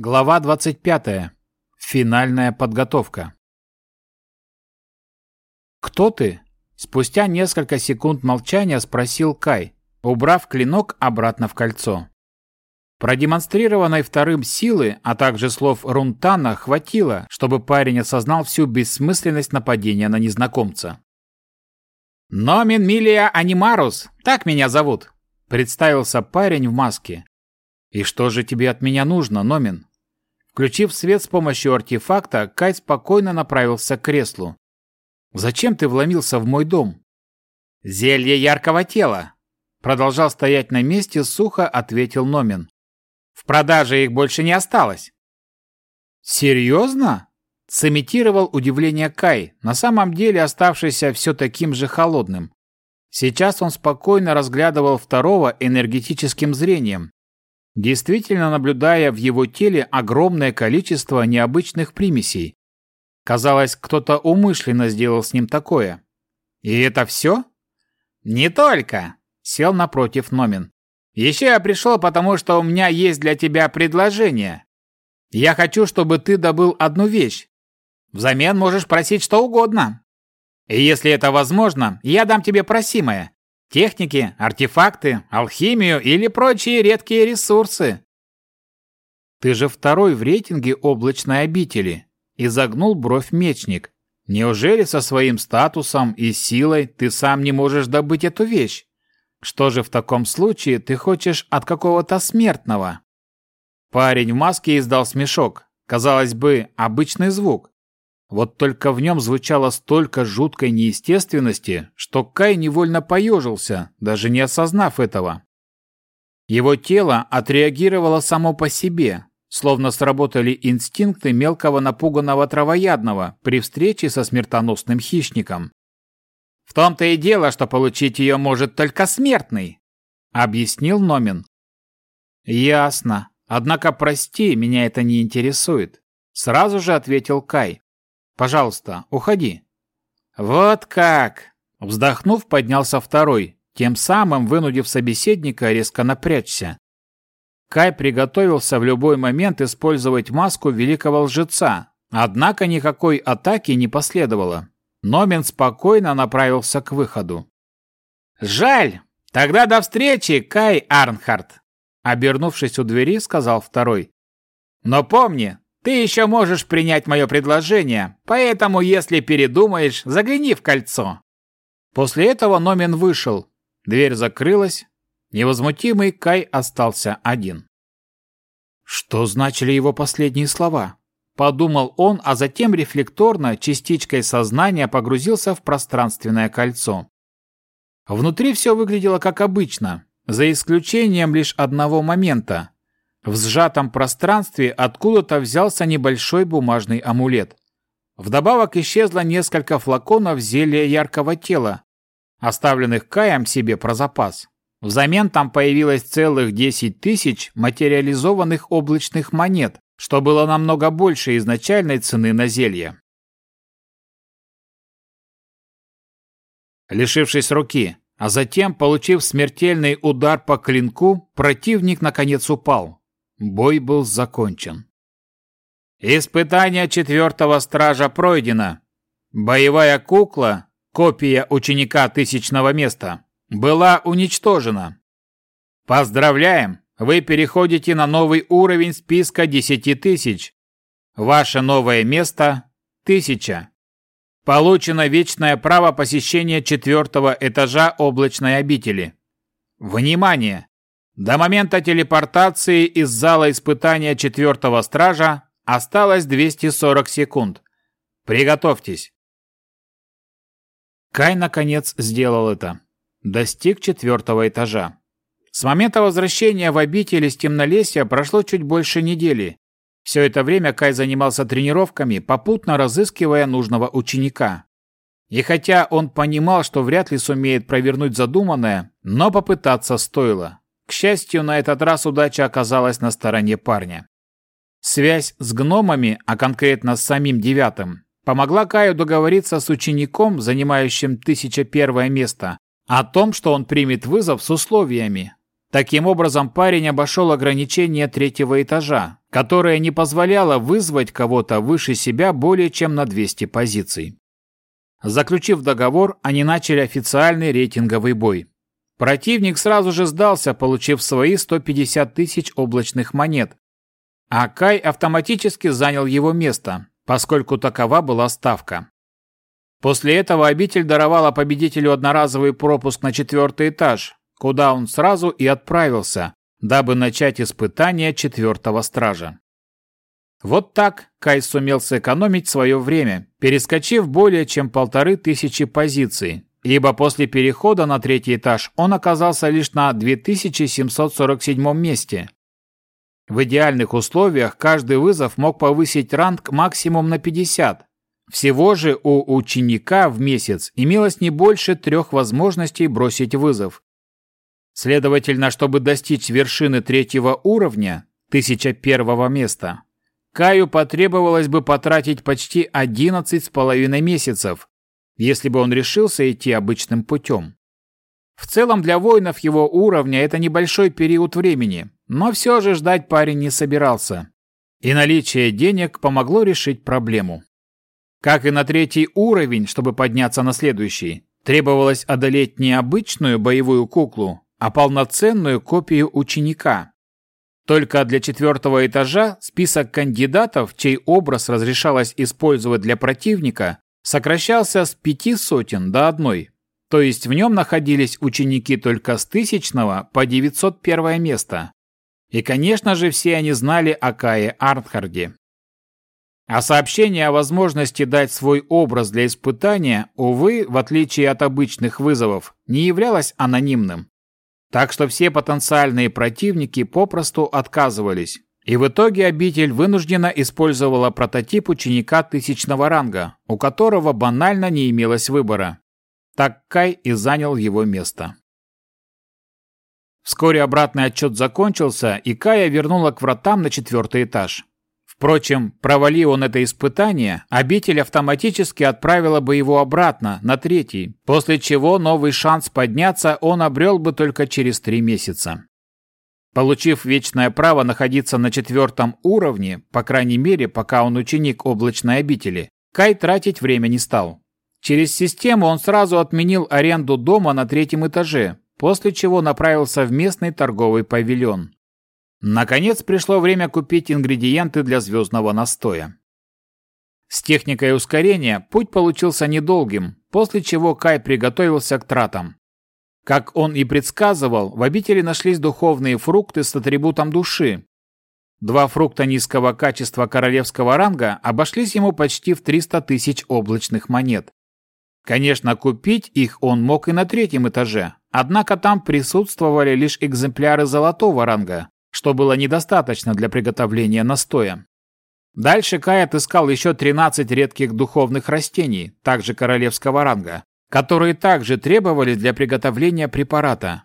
Глава 25. Финальная подготовка. «Кто ты?» Спустя несколько секунд молчания спросил Кай, убрав клинок обратно в кольцо. Продемонстрированной вторым силы, а также слов Рунтана хватило, чтобы парень осознал всю бессмысленность нападения на незнакомца. «Номин Милия Анимарус, так меня зовут», — представился парень в маске. «И что же тебе от меня нужно, Номин?» Включив свет с помощью артефакта, Кай спокойно направился к креслу. «Зачем ты вломился в мой дом?» «Зелье яркого тела!» Продолжал стоять на месте, сухо ответил Номин. «В продаже их больше не осталось». «Серьезно?» Сымитировал удивление Кай, на самом деле оставшийся все таким же холодным. Сейчас он спокойно разглядывал второго энергетическим зрением, действительно наблюдая в его теле огромное количество необычных примесей. Казалось, кто-то умышленно сделал с ним такое. «И это все?» «Не только!» — сел напротив Номин. «Еще я пришел, потому что у меня есть для тебя предложение. Я хочу, чтобы ты добыл одну вещь. Взамен можешь просить что угодно. И если это возможно, я дам тебе просимое. Техники, артефакты, алхимию или прочие редкие ресурсы. Ты же второй в рейтинге облачной обители. Изогнул бровь мечник. Неужели со своим статусом и силой ты сам не можешь добыть эту вещь? Что же в таком случае ты хочешь от какого-то смертного? Парень в маске издал смешок. Казалось бы, обычный звук. Вот только в нем звучало столько жуткой неестественности, что Кай невольно поежился, даже не осознав этого. Его тело отреагировало само по себе, словно сработали инстинкты мелкого напуганного травоядного при встрече со смертоносным хищником. «В том-то и дело, что получить ее может только смертный», — объяснил Номин. «Ясно. Однако, прости, меня это не интересует», — сразу же ответил Кай. Пожалуйста, уходи». «Вот как!» Вздохнув, поднялся второй, тем самым вынудив собеседника резко напрячься. Кай приготовился в любой момент использовать маску великого лжеца, однако никакой атаки не последовало. Номин спокойно направился к выходу. «Жаль! Тогда до встречи, Кай Арнхард!» Обернувшись у двери, сказал второй. «Но помни, ты еще можешь принять мое предложение, поэтому, если передумаешь, загляни в кольцо». После этого Номин вышел. Дверь закрылась. Невозмутимый Кай остался один. Что значили его последние слова? Подумал он, а затем рефлекторно, частичкой сознания погрузился в пространственное кольцо. Внутри все выглядело как обычно, за исключением лишь одного момента. В сжатом пространстве откуда-то взялся небольшой бумажный амулет. Вдобавок исчезло несколько флаконов зелья яркого тела, оставленных Каем себе про запас. Взамен там появилось целых 10 тысяч материализованных облачных монет, что было намного больше изначальной цены на зелье. Лишившись руки, а затем, получив смертельный удар по клинку, противник наконец упал. Бой был закончен. Испытание четвертого стража пройдено. Боевая кукла, копия ученика тысячного места, была уничтожена. Поздравляем! Вы переходите на новый уровень списка десяти тысяч. Ваше новое место – тысяча. Получено вечное право посещения четвертого этажа облачной обители. Внимание! До момента телепортации из зала испытания четвертого стража осталось 240 секунд. Приготовьтесь. Кай наконец сделал это. Достиг четвертого этажа. С момента возвращения в обитель из темнолесья прошло чуть больше недели. Все это время Кай занимался тренировками, попутно разыскивая нужного ученика. И хотя он понимал, что вряд ли сумеет провернуть задуманное, но попытаться стоило. К счастью, на этот раз удача оказалась на стороне парня. Связь с гномами, а конкретно с самим девятым, помогла Каю договориться с учеником, занимающим 1001 место, о том, что он примет вызов с условиями. Таким образом, парень обошел ограничение третьего этажа, которое не позволяло вызвать кого-то выше себя более чем на 200 позиций. Заключив договор, они начали официальный рейтинговый бой. Противник сразу же сдался, получив свои 150 тысяч облачных монет, а Кай автоматически занял его место, поскольку такова была ставка. После этого обитель даровала победителю одноразовый пропуск на четвертый этаж, куда он сразу и отправился, дабы начать испытание четвертого стража. Вот так Кай сумел сэкономить свое время, перескочив более чем полторы тысячи позиций, ибо после перехода на третий этаж он оказался лишь на 2747 месте. В идеальных условиях каждый вызов мог повысить ранг максимум на 50. Всего же у ученика в месяц имелось не больше трех возможностей бросить вызов, Следовательно, чтобы достичь вершины третьего уровня, 1001 места, Каю потребовалось бы потратить почти 11 с половиной месяцев, если бы он решился идти обычным путем. В целом для воинов его уровня это небольшой период времени, но все же ждать парень не собирался. И наличие денег помогло решить проблему. Как и на третий уровень, чтобы подняться на следующий, требовалось одолеть не обычную боевую куклу, а полноценную копию ученика. Только для четвертого этажа список кандидатов, чей образ разрешалось использовать для противника, сокращался с пяти сотен до одной. То есть в нем находились ученики только с тысячного по 901 место. И, конечно же, все они знали о Кае Арнхарде. А сообщение о возможности дать свой образ для испытания, увы, в отличие от обычных вызовов, не являлось анонимным. Так что все потенциальные противники попросту отказывались. И в итоге обитель вынуждена использовала прототип ученика тысячного ранга, у которого банально не имелось выбора. Так Кай и занял его место. Вскоре обратный отчет закончился, и Кая вернула к вратам на четвертый этаж. Впрочем, провали он это испытание, обитель автоматически отправила бы его обратно, на третий, после чего новый шанс подняться он обрел бы только через три месяца. Получив вечное право находиться на четвертом уровне, по крайней мере, пока он ученик облачной обители, Кай тратить время не стал. Через систему он сразу отменил аренду дома на третьем этаже, после чего направился в местный торговый павильон. Наконец пришло время купить ингредиенты для звездного настоя. С техникой ускорения путь получился недолгим, после чего Кай приготовился к тратам. Как он и предсказывал, в обители нашлись духовные фрукты с атрибутом души. Два фрукта низкого качества королевского ранга обошлись ему почти в 300 тысяч облачных монет. Конечно, купить их он мог и на третьем этаже, однако там присутствовали лишь экземпляры золотого ранга, что было недостаточно для приготовления настоя. Дальше Кай отыскал еще 13 редких духовных растений, также королевского ранга, которые также требовались для приготовления препарата.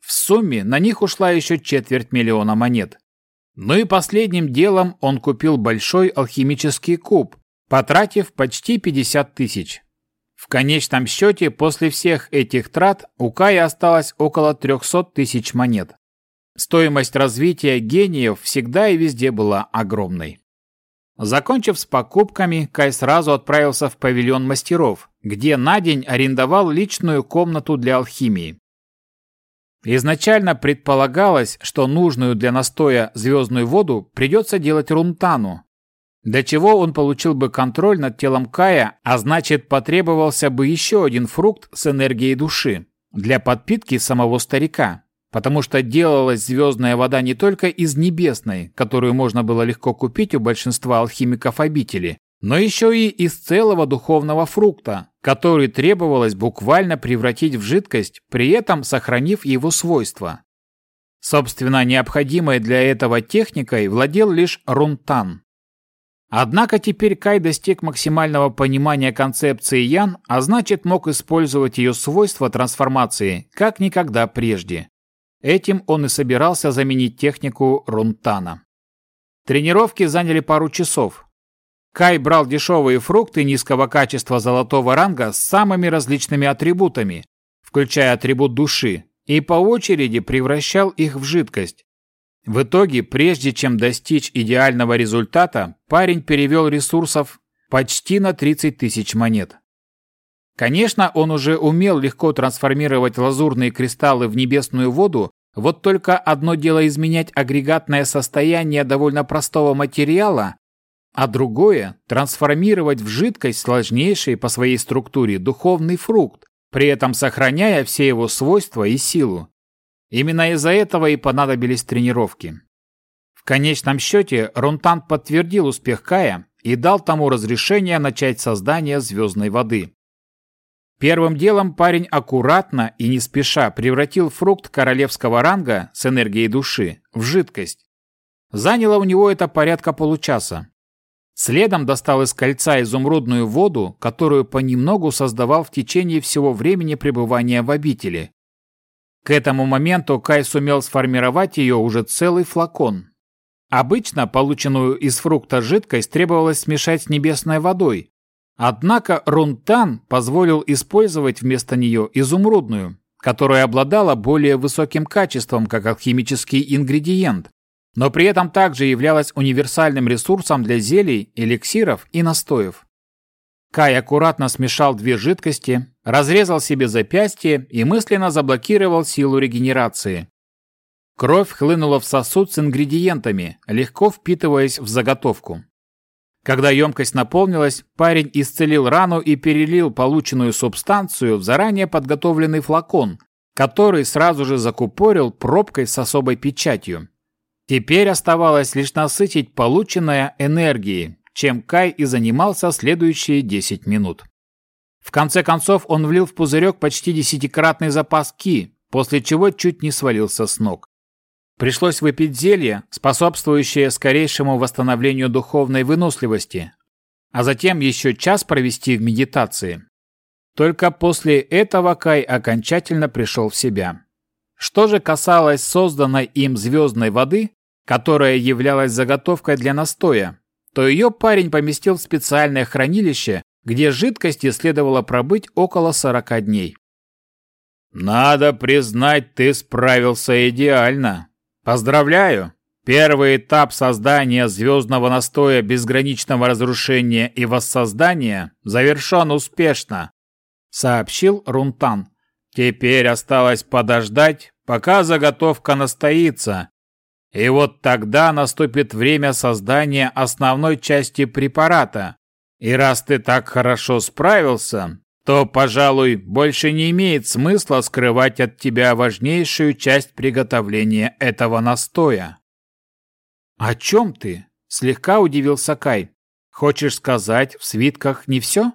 В сумме на них ушла еще четверть миллиона монет. Ну и последним делом он купил большой алхимический куб, потратив почти 50 тысяч. В конечном счете, после всех этих трат у Кая осталось около 300 тысяч монет. Стоимость развития гениев всегда и везде была огромной. Закончив с покупками, Кай сразу отправился в павильон мастеров, где на день арендовал личную комнату для алхимии. Изначально предполагалось, что нужную для настоя звездную воду придется делать Рунтану, для чего он получил бы контроль над телом Кая, а значит потребовался бы еще один фрукт с энергией души для подпитки самого старика потому что делалась звездная вода не только из небесной, которую можно было легко купить у большинства алхимиков обители, но еще и из целого духовного фрукта, который требовалось буквально превратить в жидкость, при этом сохранив его свойства. Собственно, необходимой для этого техникой владел лишь Рунтан. Однако теперь Кай достиг максимального понимания концепции Ян, а значит мог использовать ее свойства трансформации как никогда прежде. Этим он и собирался заменить технику Рунтана. Тренировки заняли пару часов. Кай брал дешевые фрукты низкого качества золотого ранга с самыми различными атрибутами, включая атрибут души, и по очереди превращал их в жидкость. В итоге, прежде чем достичь идеального результата, парень перевел ресурсов почти на 30 тысяч монет. Конечно, он уже умел легко трансформировать лазурные кристаллы в небесную воду, вот только одно дело изменять агрегатное состояние довольно простого материала, а другое – трансформировать в жидкость сложнейший по своей структуре духовный фрукт, при этом сохраняя все его свойства и силу. Именно из-за этого и понадобились тренировки. В конечном счете Рунтан подтвердил успех Кая и дал тому разрешение начать создание звездной воды. Первым делом парень аккуратно и не спеша превратил фрукт королевского ранга с энергией души в жидкость. Заняло у него это порядка получаса. Следом достал из кольца изумрудную воду, которую понемногу создавал в течение всего времени пребывания в обители. К этому моменту Кай сумел сформировать ее уже целый флакон. Обычно полученную из фрукта жидкость требовалось смешать с небесной водой, однако Рунтан позволил использовать вместо нее изумрудную, которая обладала более высоким качеством как алхимический ингредиент, но при этом также являлась универсальным ресурсом для зелий, эликсиров и настоев. Кай аккуратно смешал две жидкости, разрезал себе запястье и мысленно заблокировал силу регенерации. Кровь хлынула в сосуд с ингредиентами, легко впитываясь в заготовку. Когда емкость наполнилась, парень исцелил рану и перелил полученную субстанцию в заранее подготовленный флакон, который сразу же закупорил пробкой с особой печатью. Теперь оставалось лишь насытить полученное энергией, чем Кай и занимался следующие 10 минут. В конце концов он влил в пузырек почти десятикратный запас ки, после чего чуть не свалился с ног. Пришлось выпить зелье, способствующее скорейшему восстановлению духовной выносливости, а затем еще час провести в медитации. Только после этого Кай окончательно пришел в себя. Что же касалось созданной им звездной воды, которая являлась заготовкой для настоя, то ее парень поместил в специальное хранилище, где жидкости следовало пробыть около 40 дней. «Надо признать, ты справился идеально. Поздравляю! Первый этап создания звездного настоя безграничного разрушения и воссоздания завершен успешно», — сообщил Рунтан. «Теперь осталось подождать, пока заготовка настоится, и вот тогда наступит время создания основной части препарата. И раз ты так хорошо справился, то, пожалуй, больше не имеет смысла скрывать от тебя важнейшую часть приготовления этого настоя. «О чем ты?» – слегка удивился Кай. «Хочешь сказать, в свитках не все?»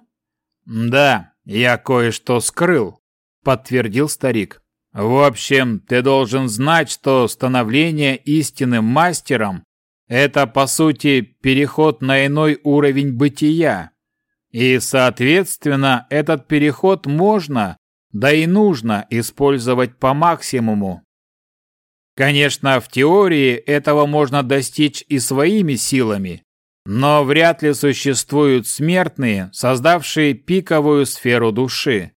«Да, я кое-что скрыл», – подтвердил старик. В общем, ты должен знать, что становление истинным мастером – это, по сути, переход на иной уровень бытия. И, соответственно, этот переход можно, да и нужно использовать по максимуму. Конечно, в теории этого можно достичь и своими силами, но вряд ли существуют смертные, создавшие пиковую сферу души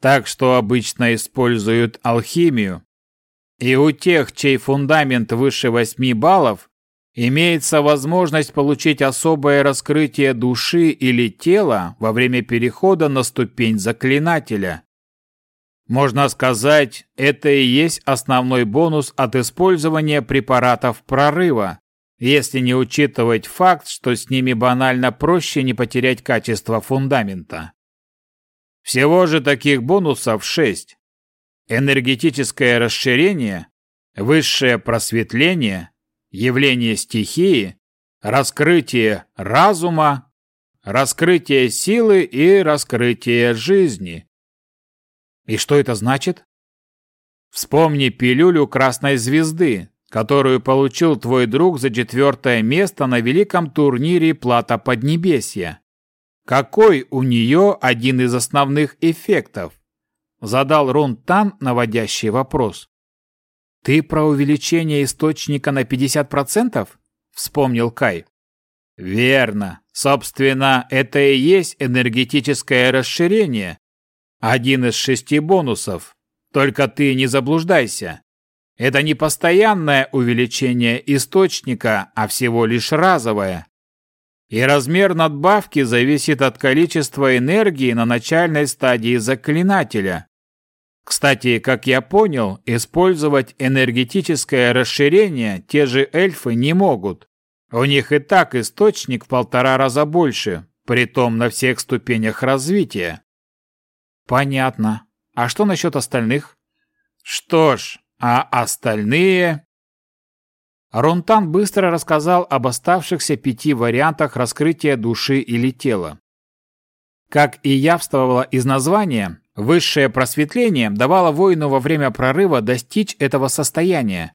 так что обычно используют алхимию. И у тех, чей фундамент выше 8 баллов, имеется возможность получить особое раскрытие души или тела во время перехода на ступень заклинателя. Можно сказать, это и есть основной бонус от использования препаратов прорыва, если не учитывать факт, что с ними банально проще не потерять качество фундамента. Всего же таких бонусов шесть. Энергетическое расширение, высшее просветление, явление стихии, раскрытие разума, раскрытие силы и раскрытие жизни. И что это значит? Вспомни пилюлю красной звезды, которую получил твой друг за четвертое место на великом турнире Плата Поднебесья. Какой у нее один из основных эффектов? Задал Рун Тан наводящий вопрос. Ты про увеличение источника на 50%? Вспомнил Кай. Верно. Собственно, это и есть энергетическое расширение. Один из шести бонусов. Только ты не заблуждайся. Это не постоянное увеличение источника, а всего лишь разовое. И размер надбавки зависит от количества энергии на начальной стадии заклинателя. Кстати, как я понял, использовать энергетическое расширение те же эльфы не могут. У них и так источник в полтора раза больше, притом на всех ступенях развития. Понятно. А что насчет остальных? Что ж, а остальные... Рунтан быстро рассказал об оставшихся пяти вариантах раскрытия души или тела. Как и явствовало из названия, высшее просветление давало воину во время прорыва достичь этого состояния.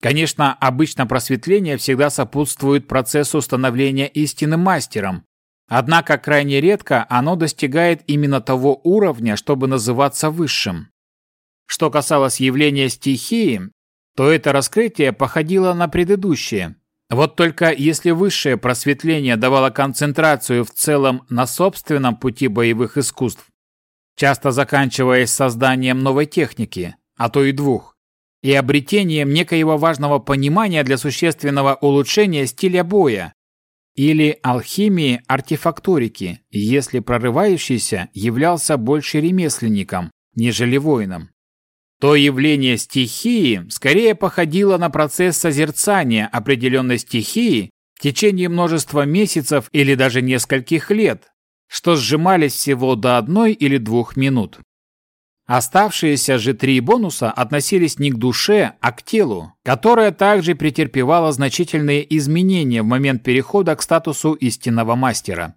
Конечно, обычно просветление всегда сопутствует процессу становления истинным мастером, однако крайне редко оно достигает именно того уровня, чтобы называться высшим. Что касалось явления стихии, то это раскрытие походило на предыдущее. Вот только если высшее просветление давало концентрацию в целом на собственном пути боевых искусств, часто заканчиваясь созданием новой техники, а то и двух, и обретением некоего важного понимания для существенного улучшения стиля боя, или алхимии артефакторики, если прорывающийся являлся больше ремесленником, нежели воином. То явление стихии скорее походило на процесс созерцания определенной стихии в течение множества месяцев или даже нескольких лет, что сжимались всего до одной или двух минут. Оставшиеся же три бонуса относились не к душе, а к телу, которое также претерпевало значительные изменения в момент перехода к статусу истинного мастера.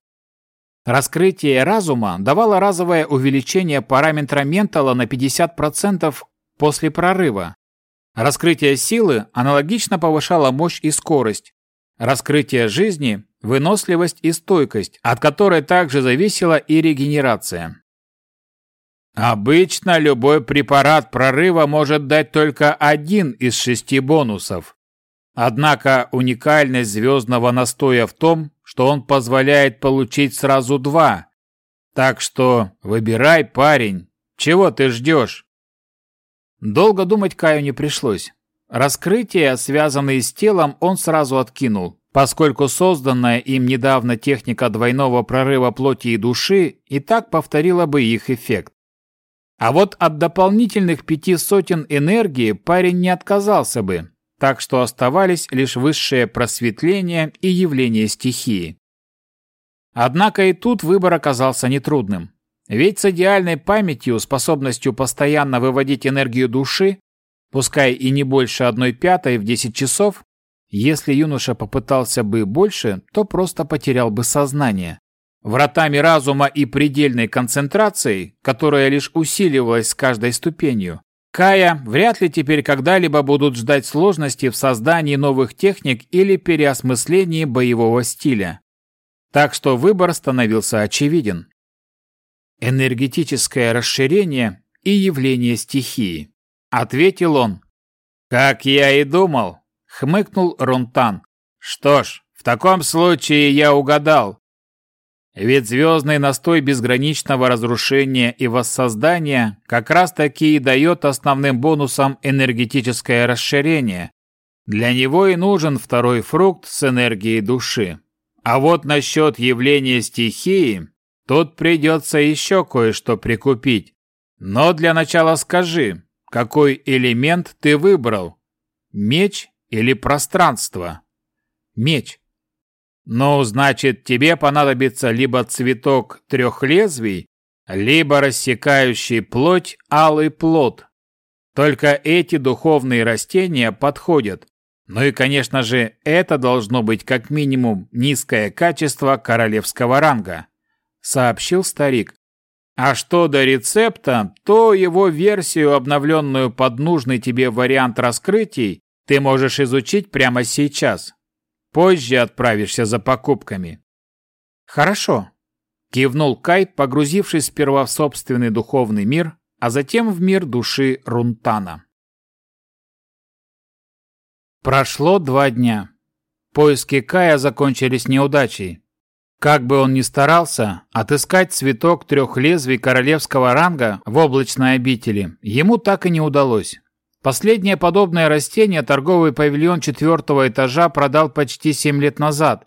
Раскрытие разума давало разовое увеличение параметра ментала на 50% после прорыва. Раскрытие силы аналогично повышало мощь и скорость. Раскрытие жизни – выносливость и стойкость, от которой также зависела и регенерация. Обычно любой препарат прорыва может дать только один из шести бонусов. Однако уникальность звездного настоя в том, что он позволяет получить сразу два. Так что выбирай, парень, чего ты ждешь? Долго думать Каю не пришлось. Раскрытие, связанные с телом, он сразу откинул, поскольку созданная им недавно техника двойного прорыва плоти и души и так повторила бы их эффект. А вот от дополнительных пяти сотен энергии парень не отказался бы, так что оставались лишь высшее просветление и явление стихии. Однако и тут выбор оказался нетрудным. Ведь с идеальной памятью, способностью постоянно выводить энергию души, пускай и не больше одной пятой в 10 часов, если юноша попытался бы больше, то просто потерял бы сознание. Вратами разума и предельной концентрацией, которая лишь усиливалась с каждой ступенью, Кая вряд ли теперь когда-либо будут ждать сложности в создании новых техник или переосмыслении боевого стиля. Так что выбор становился очевиден энергетическое расширение и явление стихии. Ответил он. Как я и думал, хмыкнул Рунтан. Что ж, в таком случае я угадал. Ведь звездный настой безграничного разрушения и воссоздания как раз-таки и дает основным бонусом энергетическое расширение. Для него и нужен второй фрукт с энергией души. А вот насчет явления стихии Тут придется еще кое-что прикупить. Но для начала скажи, какой элемент ты выбрал? Меч или пространство? Меч. Ну, значит, тебе понадобится либо цветок трех лезвий, либо рассекающий плоть алый плод. Только эти духовные растения подходят. Ну и, конечно же, это должно быть как минимум низкое качество королевского ранга сообщил старик. А что до рецепта, то его версию, обновленную под нужный тебе вариант раскрытий, ты можешь изучить прямо сейчас. Позже отправишься за покупками. Хорошо, кивнул Кай, погрузившись сперва в собственный духовный мир, а затем в мир души Рунтана. Прошло два дня. Поиски Кая закончились неудачей. Как бы он ни старался, отыскать цветок трех лезвий королевского ранга в облачной обители ему так и не удалось. Последнее подобное растение торговый павильон четвертого этажа продал почти семь лет назад,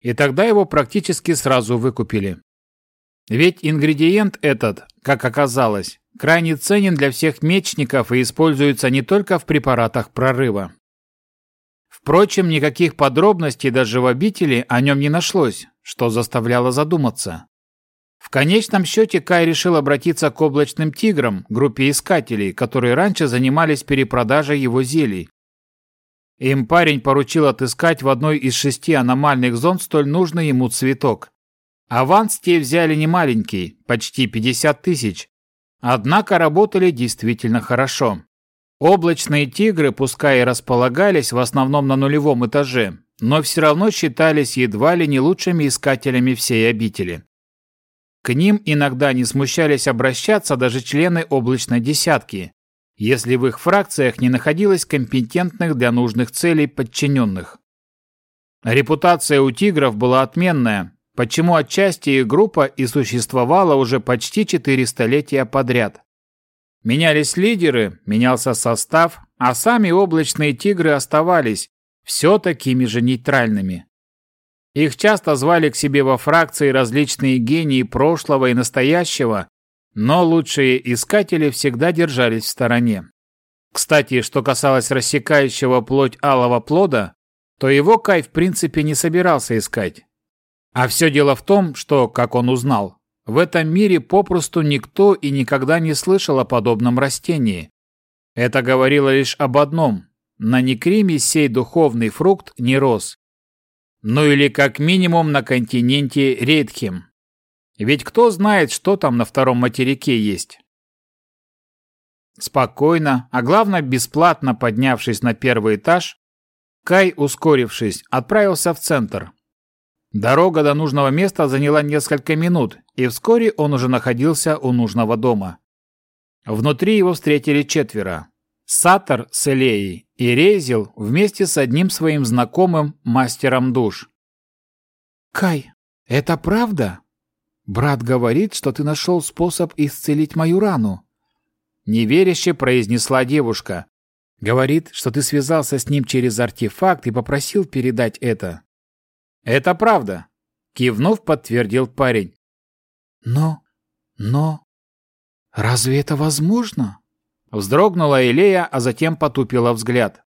и тогда его практически сразу выкупили. Ведь ингредиент этот, как оказалось, крайне ценен для всех мечников и используется не только в препаратах прорыва. Впрочем, никаких подробностей даже в обители о нем не нашлось, что заставляло задуматься. В конечном счете Кай решил обратиться к облачным тиграм, группе искателей, которые раньше занимались перепродажей его зелий. Им парень поручил отыскать в одной из шести аномальных зон столь нужный ему цветок. Аванс те взяли немаленький, почти 50 тысяч. Однако работали действительно хорошо. Облачные тигры, пускай и располагались в основном на нулевом этаже, но все равно считались едва ли не лучшими искателями всей обители. К ним иногда не смущались обращаться даже члены облачной десятки, если в их фракциях не находилось компетентных для нужных целей подчиненных. Репутация у тигров была отменная, почему отчасти их группа и существовала уже почти четыре столетия подряд. Менялись лидеры, менялся состав, а сами облачные тигры оставались все такими же нейтральными. Их часто звали к себе во фракции различные гении прошлого и настоящего, но лучшие искатели всегда держались в стороне. Кстати, что касалось рассекающего плоть алого плода, то его Кай в принципе не собирался искать. А все дело в том, что, как он узнал, в этом мире попросту никто и никогда не слышал о подобном растении. Это говорило лишь об одном – на Некриме сей духовный фрукт не рос. Ну или как минимум на континенте Рейдхем. Ведь кто знает, что там на втором материке есть. Спокойно, а главное бесплатно поднявшись на первый этаж, Кай, ускорившись, отправился в центр. Дорога до нужного места заняла несколько минут, и вскоре он уже находился у нужного дома. Внутри его встретили четверо. Сатор с Элеей и Резил вместе с одним своим знакомым мастером душ. «Кай, это правда? Брат говорит, что ты нашел способ исцелить мою рану». Неверяще произнесла девушка. «Говорит, что ты связался с ним через артефакт и попросил передать это». «Это правда», — кивнув, подтвердил парень. «Но... но... разве это возможно?» Вздрогнула Илея, а затем потупила взгляд.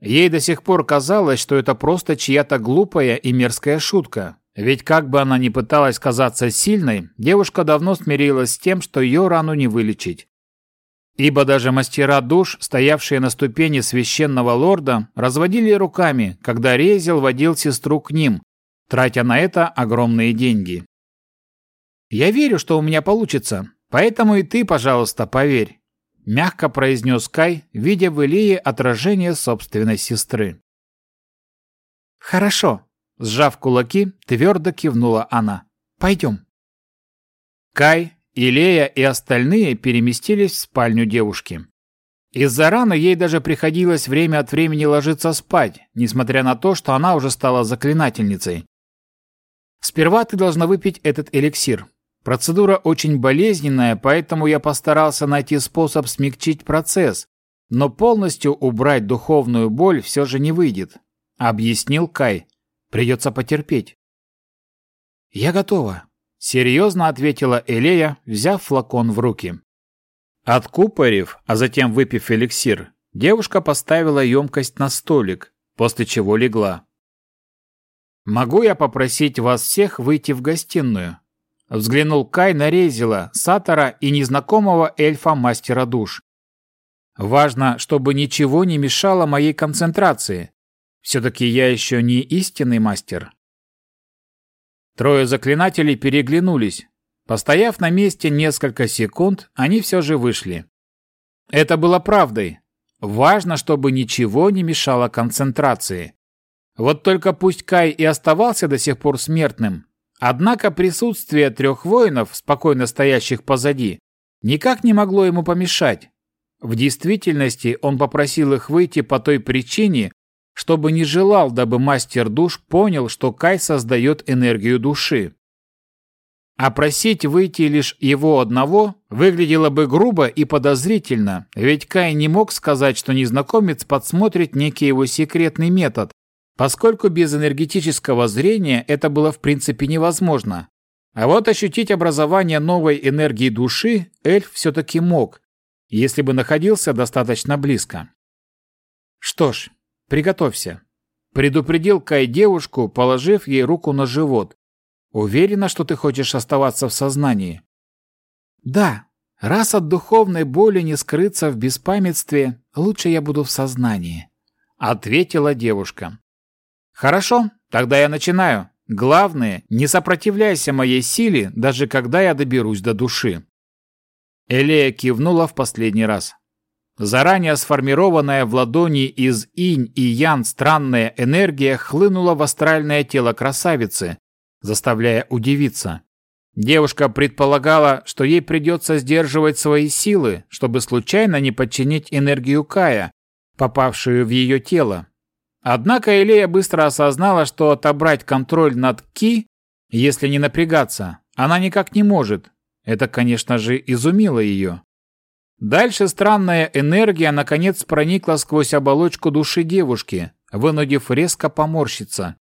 Ей до сих пор казалось, что это просто чья-то глупая и мерзкая шутка. Ведь как бы она ни пыталась казаться сильной, девушка давно смирилась с тем, что ее рану не вылечить. Ибо даже мастера душ, стоявшие на ступени священного лорда, разводили руками, когда Резил водил сестру к ним, тратя на это огромные деньги. «Я верю, что у меня получится, поэтому и ты, пожалуйста, поверь мягко произнес Кай, видя в Илее отражение собственной сестры. «Хорошо», — сжав кулаки, твердо кивнула она. «Пойдем». Кай, Илея и остальные переместились в спальню девушки. Из-за раны ей даже приходилось время от времени ложиться спать, несмотря на то, что она уже стала заклинательницей. «Сперва ты должна выпить этот эликсир», Процедура очень болезненная, поэтому я постарался найти способ смягчить процесс, но полностью убрать духовную боль все же не выйдет. Объяснил Кай. Придется потерпеть. Я готова. Серьезно ответила Элея, взяв флакон в руки. Откупорив, а затем выпив эликсир, девушка поставила емкость на столик, после чего легла. «Могу я попросить вас всех выйти в гостиную?» Взглянул Кай на Резила, Сатора и незнакомого эльфа-мастера душ. Важно, чтобы ничего не мешало моей концентрации. Все-таки я еще не истинный мастер. Трое заклинателей переглянулись. Постояв на месте несколько секунд, они все же вышли. Это было правдой. Важно, чтобы ничего не мешало концентрации. Вот только пусть Кай и оставался до сих пор смертным, Однако присутствие трех воинов, спокойно стоящих позади, никак не могло ему помешать. В действительности он попросил их выйти по той причине, чтобы не желал, дабы мастер душ понял, что Кай создает энергию души. А просить выйти лишь его одного выглядело бы грубо и подозрительно, ведь Кай не мог сказать, что незнакомец подсмотрит некий его секретный метод, поскольку без энергетического зрения это было в принципе невозможно. А вот ощутить образование новой энергии души эльф все-таки мог, если бы находился достаточно близко. Что ж, приготовься. Предупредил Кай девушку, положив ей руку на живот. Уверена, что ты хочешь оставаться в сознании? Да. Раз от духовной боли не скрыться в беспамятстве, лучше я буду в сознании, ответила девушка. Хорошо, тогда я начинаю. Главное, не сопротивляйся моей силе, даже когда я доберусь до души. Элея кивнула в последний раз. Заранее сформированная в ладони из инь и ян странная энергия хлынула в астральное тело красавицы, заставляя удивиться. Девушка предполагала, что ей придется сдерживать свои силы, чтобы случайно не подчинить энергию Кая, попавшую в ее тело. Однако Элея быстро осознала, что отобрать контроль над Ки, если не напрягаться, она никак не может. Это, конечно же, изумило ее. Дальше странная энергия наконец проникла сквозь оболочку души девушки, вынудив резко поморщиться.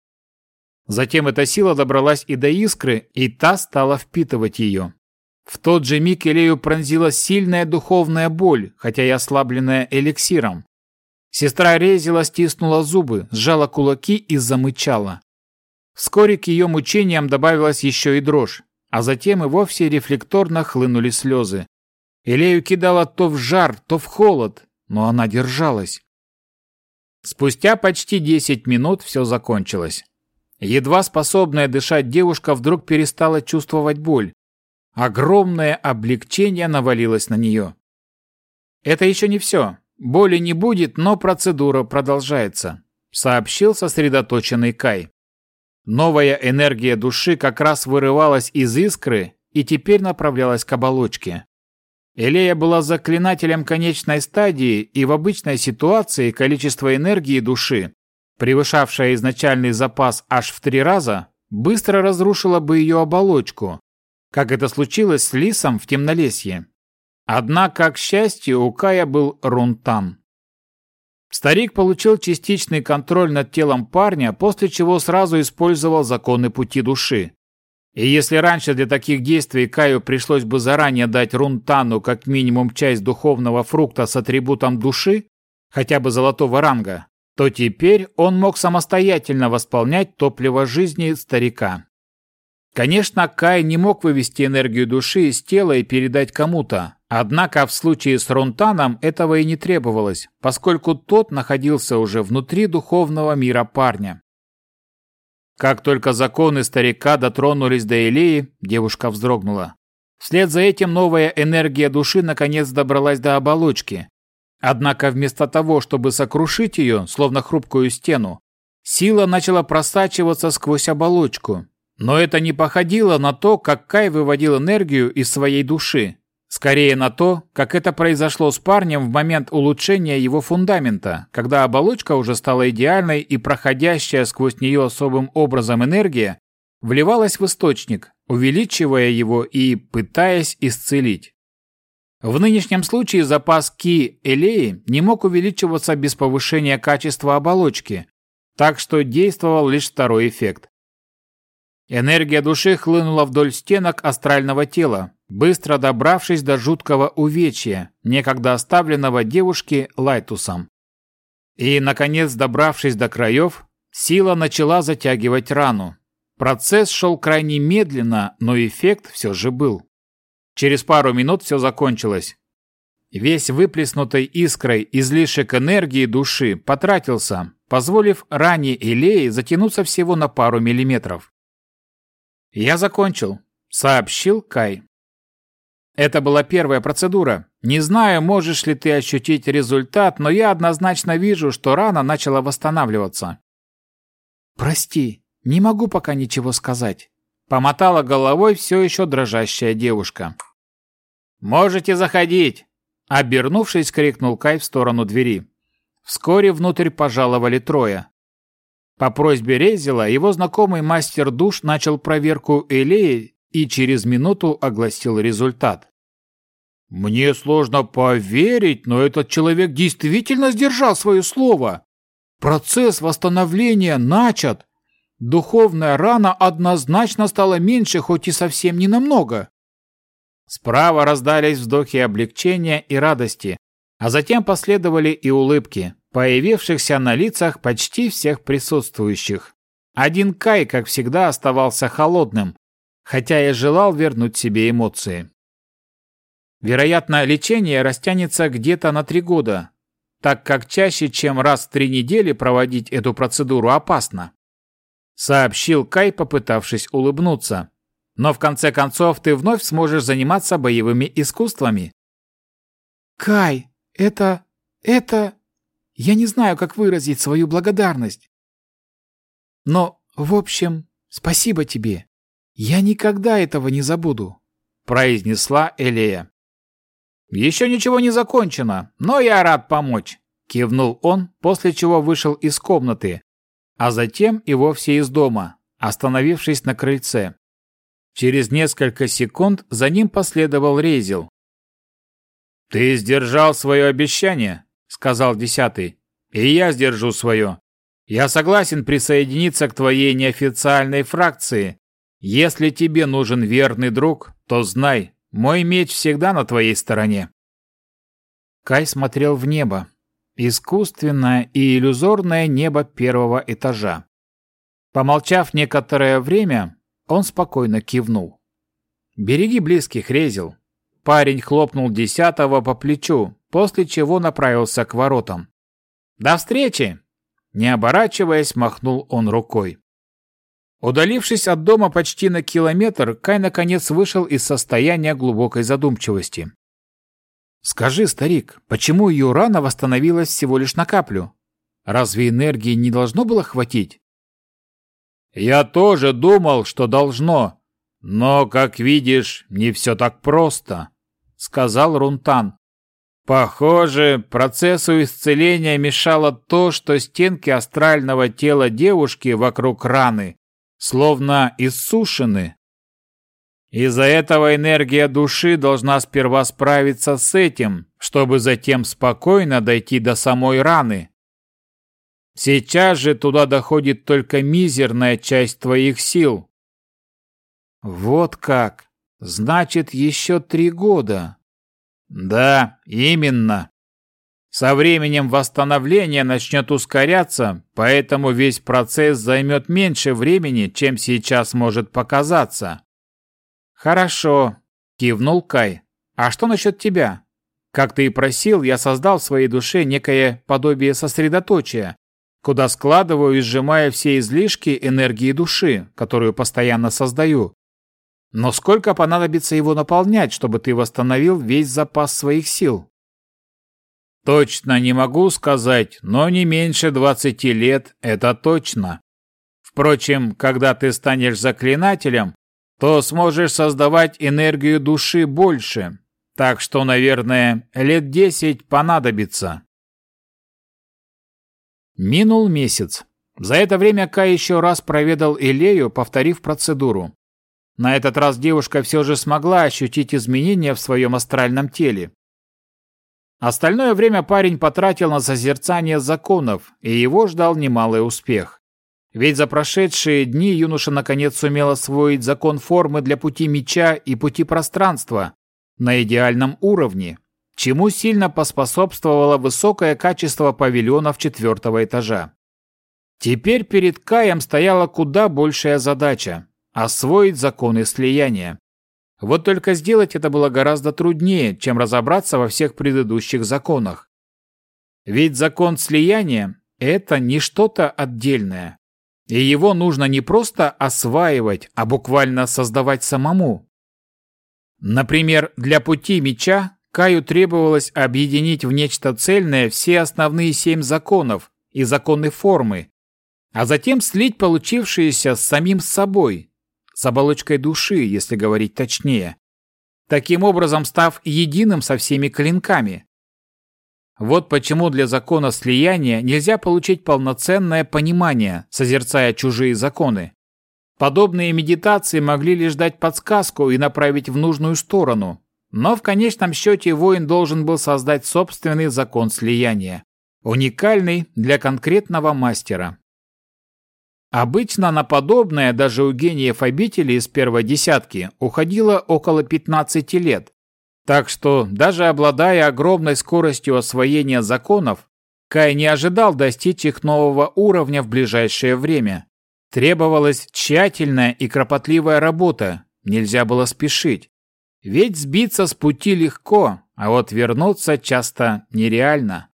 Затем эта сила добралась и до искры, и та стала впитывать ее. В тот же миг Элею пронзила сильная духовная боль, хотя и ослабленная эликсиром. Сестра Резила стиснула зубы, сжала кулаки и замычала. Вскоре к ее мучениям добавилась еще и дрожь, а затем и вовсе рефлекторно хлынули слезы. Элею кидала то в жар, то в холод, но она держалась. Спустя почти десять минут все закончилось. Едва способная дышать девушка вдруг перестала чувствовать боль. Огромное облегчение навалилось на нее. «Это еще не все. Боли не будет, но процедура продолжается», сообщил сосредоточенный Кай. Новая энергия души как раз вырывалась из искры и теперь направлялась к оболочке. Элея была заклинателем конечной стадии, и в обычной ситуации количество энергии души превышавшая изначальный запас аж в три раза, быстро разрушила бы ее оболочку, как это случилось с лисом в темнолесье. Однако, к счастью, у Кая был рунтан. Старик получил частичный контроль над телом парня, после чего сразу использовал законы пути души. И если раньше для таких действий Каю пришлось бы заранее дать Рунтану как минимум часть духовного фрукта с атрибутом души, хотя бы золотого ранга, то теперь он мог самостоятельно восполнять топливо жизни старика. Конечно, Кай не мог вывести энергию души из тела и передать кому-то, однако в случае с Рунтаном этого и не требовалось, поскольку тот находился уже внутри духовного мира парня. Как только законы старика дотронулись до Элеи, девушка вздрогнула. Вслед за этим новая энергия души наконец добралась до оболочки, Однако вместо того, чтобы сокрушить ее, словно хрупкую стену, сила начала просачиваться сквозь оболочку. Но это не походило на то, как Кай выводил энергию из своей души. Скорее на то, как это произошло с парнем в момент улучшения его фундамента, когда оболочка уже стала идеальной и проходящая сквозь нее особым образом энергия вливалась в источник, увеличивая его и пытаясь исцелить. В нынешнем случае запас ки элеи не мог увеличиваться без повышения качества оболочки, так что действовал лишь второй эффект. Энергия души хлынула вдоль стенок астрального тела, быстро добравшись до жуткого увечья, некогда оставленного девушке Лайтусом. И, наконец, добравшись до краев, сила начала затягивать рану. Процесс шел крайне медленно, но эффект все же был. Через пару минут все закончилось. Весь выплеснутой искрой излишек энергии души потратился, позволив ране Илеи затянуться всего на пару миллиметров. «Я закончил», — сообщил Кай. Это была первая процедура. Не знаю, можешь ли ты ощутить результат, но я однозначно вижу, что рана начала восстанавливаться. Прости, не могу пока ничего сказать. Помотала головой все еще дрожащая девушка. «Можете заходить!» Обернувшись, крикнул Кай в сторону двери. Вскоре внутрь пожаловали трое. По просьбе Резила его знакомый мастер душ начал проверку Элеи и через минуту огласил результат. «Мне сложно поверить, но этот человек действительно сдержал свое слово. Процесс восстановления начат. Духовная рана однозначно стала меньше, хоть и совсем не намного». Справа раздались вздохи облегчения и радости, а затем последовали и улыбки, появившихся на лицах почти всех присутствующих. Один Кай, как всегда, оставался холодным, хотя и желал вернуть себе эмоции. Вероятно, лечение растянется где-то на три года, так как чаще, чем раз в три недели проводить эту процедуру опасно. Сообщил Кай, попытавшись улыбнуться. Но в конце концов ты вновь сможешь заниматься боевыми искусствами. Кай, это... это... Я не знаю, как выразить свою благодарность. Но, в общем, спасибо тебе. Я никогда этого не забуду, произнесла Элея. Еще ничего не закончено, но я рад помочь, кивнул он, после чего вышел из комнаты, а затем и вовсе из дома, остановившись на крыльце. Через несколько секунд за ним последовал Рейзел, «Ты сдержал свое обещание», — сказал десятый. «И я сдержу свое. Я согласен присоединиться к твоей неофициальной фракции. Если тебе нужен верный друг, то знай, мой меч всегда на твоей стороне». Кай смотрел в небо. Искусственное и иллюзорное небо первого этажа. Помолчав некоторое время, он спокойно кивнул. «Береги близких, Резил. Парень хлопнул десятого по плечу, после чего направился к воротам. «До встречи!» Не оборачиваясь, махнул он рукой. Удалившись от дома почти на километр, Кай наконец вышел из состояния глубокой задумчивости. «Скажи, старик, почему ее рана восстановилась всего лишь на каплю? Разве энергии не должно было хватить?» «Я тоже думал, что должно, но, как видишь, не все так просто», — сказал Рунтан. Похоже, процессу исцеления мешало то, что стенки астрального тела девушки вокруг раны словно иссушены. Из-за этого энергия души должна сперва справиться с этим, чтобы затем спокойно дойти до самой раны. Сейчас же туда доходит только мизерная часть твоих сил. Вот как. Значит, еще три года. Да, именно. Со временем восстановление начнет ускоряться, поэтому весь процесс займет меньше времени, чем сейчас может показаться. Хорошо, кивнул Кай. А что насчет тебя? Как ты и просил, я создал в своей душе некое подобие сосредоточия, куда складываю и сжимаю все излишки энергии души, которую постоянно создаю. Но сколько понадобится его наполнять, чтобы ты восстановил весь запас своих сил? Точно не могу сказать, но не меньше двадцати лет, это точно. Впрочем, когда ты станешь заклинателем, то сможешь создавать энергию души больше. Так что, наверное, лет десять понадобится. Минул месяц. За это время Кай еще раз проведал Илею, повторив процедуру. На этот раз девушка все же смогла ощутить изменения в своем астральном теле. Остальное время парень потратил на созерцание законов, и его ждал немалый успех. Ведь за прошедшие дни юноша наконец сумел освоить закон формы для пути меча и пути пространства на идеальном уровне, чему сильно поспособствовало высокое качество павильонов четвертого этажа. Теперь перед Каем стояла куда большая задача освоить законы слияния. Вот только сделать это было гораздо труднее, чем разобраться во всех предыдущих законах. Ведь закон слияния – это не что-то отдельное. И его нужно не просто осваивать, а буквально создавать самому. Например, для пути меча Каю требовалось объединить в нечто цельное все основные семь законов и законы формы, а затем слить получившиеся с самим собой, с оболочкой души, если говорить точнее, таким образом став единым со всеми клинками. Вот почему для закона слияния нельзя получить полноценное понимание, созерцая чужие законы. Подобные медитации могли лишь дать подсказку и направить в нужную сторону, но в конечном счете воин должен был создать собственный закон слияния, уникальный для конкретного мастера. Обычно на подобное даже у гениев обители из первой десятки уходило около 15 лет, так что, даже обладая огромной скоростью освоения законов, Кай не ожидал достичь их нового уровня в ближайшее время. Требовалась тщательная и кропотливая работа, нельзя было спешить. Ведь сбиться с пути легко, а вот вернуться часто нереально.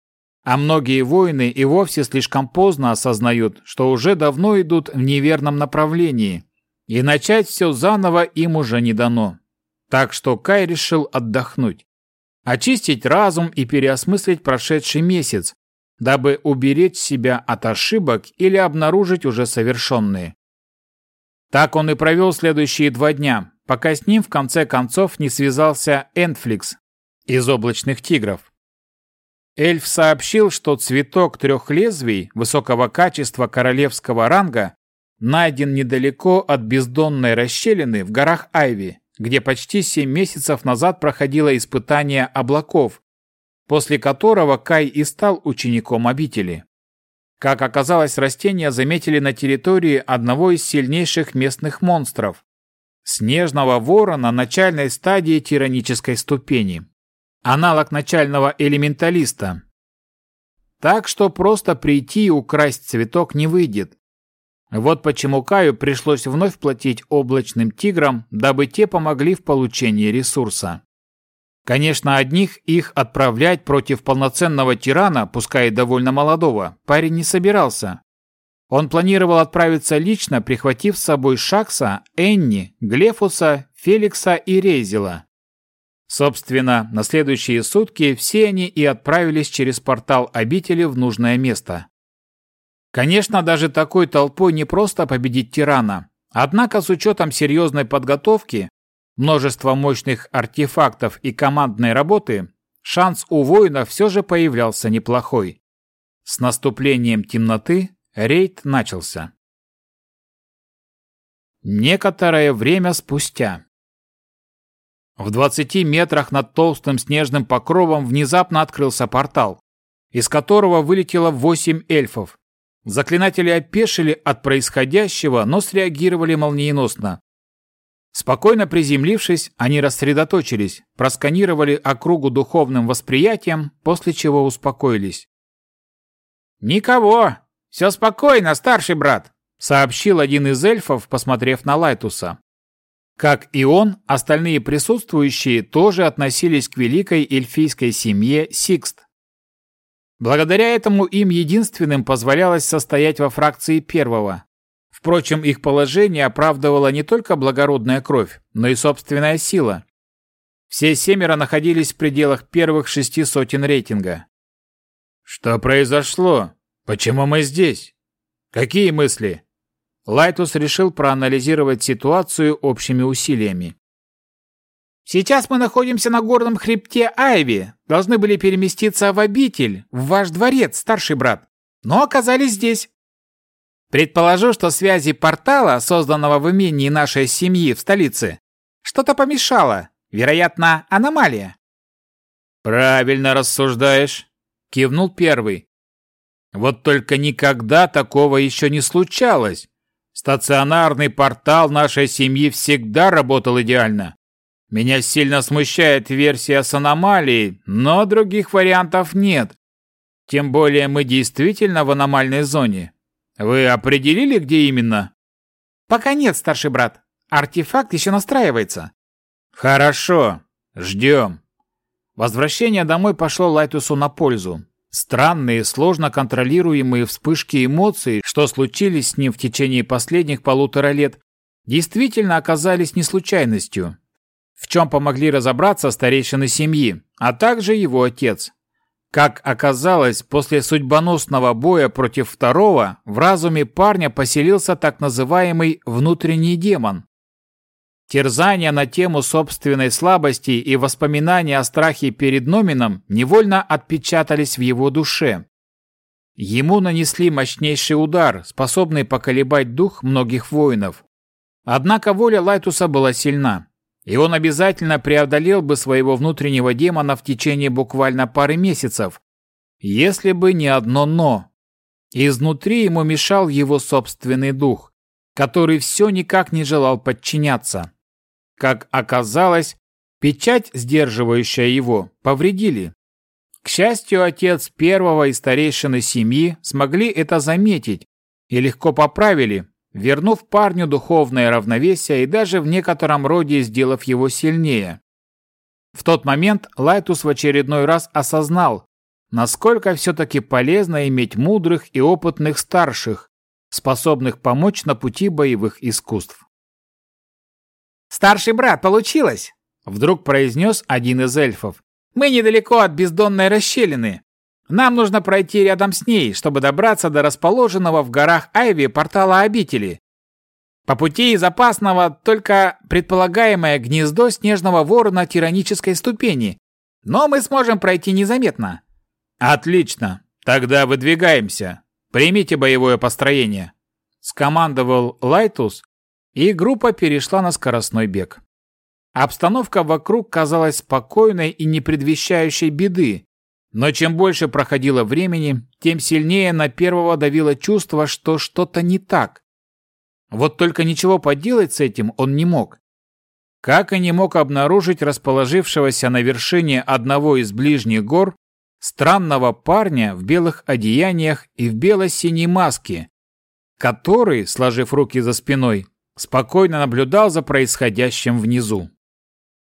А многие воины и вовсе слишком поздно осознают, что уже давно идут в неверном направлении, и начать все заново им уже не дано. Так что Кай решил отдохнуть, очистить разум и переосмыслить прошедший месяц, дабы уберечь себя от ошибок или обнаружить уже совершенные. Так он и провел следующие два дня, пока с ним в конце концов не связался Энфликс из облачных тигров. Эльф сообщил, что цветок трех лезвий высокого качества королевского ранга найден недалеко от бездонной расщелины в горах Айви где почти семь месяцев назад проходило испытание облаков, после которого Кай и стал учеником обители. Как оказалось, растения заметили на территории одного из сильнейших местных монстров – снежного ворона начальной стадии тиранической ступени, аналог начального элементалиста. Так что просто прийти и украсть цветок не выйдет, вот почему Каю пришлось вновь платить облачным тиграм, дабы те помогли в получении ресурса. Конечно, одних их отправлять против полноценного тирана, пускай и довольно молодого, парень не собирался. Он планировал отправиться лично, прихватив с собой Шакса, Энни, Глефуса, Феликса и Рейзела. Собственно, на следующие сутки все они и отправились через портал обители в нужное место. Конечно, даже такой толпой не просто победить тирана. Однако с учетом серьезной подготовки, множества мощных артефактов и командной работы, шанс у воинов все же появлялся неплохой. С наступлением темноты рейд начался. Некоторое время спустя. В 20 метрах над толстым снежным покровом внезапно открылся портал, из которого вылетело восемь эльфов, Заклинатели опешили от происходящего, но среагировали молниеносно. Спокойно приземлившись, они рассредоточились, просканировали округу духовным восприятием, после чего успокоились. «Никого! Все спокойно, старший брат!» — сообщил один из эльфов, посмотрев на Лайтуса. Как и он, остальные присутствующие тоже относились к великой эльфийской семье Сикст. Благодаря этому им единственным позволялось состоять во фракции первого. Впрочем, их положение оправдывало не только благородная кровь, но и собственная сила. Все семеро находились в пределах первых шести сотен рейтинга. «Что произошло? Почему мы здесь? Какие мысли?» Лайтус решил проанализировать ситуацию общими усилиями. Сейчас мы находимся на горном хребте Айви. Должны были переместиться в обитель, в ваш дворец, старший брат. Но оказались здесь. Предположу, что связи портала, созданного в имении нашей семьи в столице, что-то помешало. Вероятно, аномалия. Правильно рассуждаешь, кивнул первый. Вот только никогда такого еще не случалось. Стационарный портал нашей семьи всегда работал идеально. Меня сильно смущает версия с аномалией, но других вариантов нет. Тем более мы действительно в аномальной зоне. Вы определили, где именно? Пока нет, старший брат. Артефакт еще настраивается. Хорошо. Ждем. Возвращение домой пошло Лайтусу на пользу. Странные, сложно контролируемые вспышки эмоций, что случились с ним в течение последних полутора лет, действительно оказались не случайностью в чем помогли разобраться старейшины семьи, а также его отец. Как оказалось, после судьбоносного боя против второго в разуме парня поселился так называемый внутренний демон. Терзания на тему собственной слабости и воспоминания о страхе перед Номином невольно отпечатались в его душе. Ему нанесли мощнейший удар, способный поколебать дух многих воинов. Однако воля Лайтуса была сильна, и он обязательно преодолел бы своего внутреннего демона в течение буквально пары месяцев, если бы не одно «но». Изнутри ему мешал его собственный дух, который все никак не желал подчиняться. Как оказалось, печать, сдерживающая его, повредили. К счастью, отец первого и старейшины семьи смогли это заметить и легко поправили, вернув парню духовное равновесие и даже в некотором роде сделав его сильнее. В тот момент Лайтус в очередной раз осознал, насколько все-таки полезно иметь мудрых и опытных старших, способных помочь на пути боевых искусств. «Старший брат, получилось!» — вдруг произнес один из эльфов. «Мы недалеко от бездонной расщелины. Нам нужно пройти рядом с ней, чтобы добраться до расположенного в горах Айви портала обители. По пути из опасного только предполагаемое гнездо снежного ворона тиранической ступени. Но мы сможем пройти незаметно. Отлично. Тогда выдвигаемся. Примите боевое построение. Скомандовал Лайтус, и группа перешла на скоростной бег. Обстановка вокруг казалась спокойной и не предвещающей беды, но чем больше проходило времени, тем сильнее на первого давило чувство, что что-то не так. Вот только ничего поделать с этим он не мог. Как и не мог обнаружить расположившегося на вершине одного из ближних гор странного парня в белых одеяниях и в бело-синей маске, который, сложив руки за спиной, спокойно наблюдал за происходящим внизу.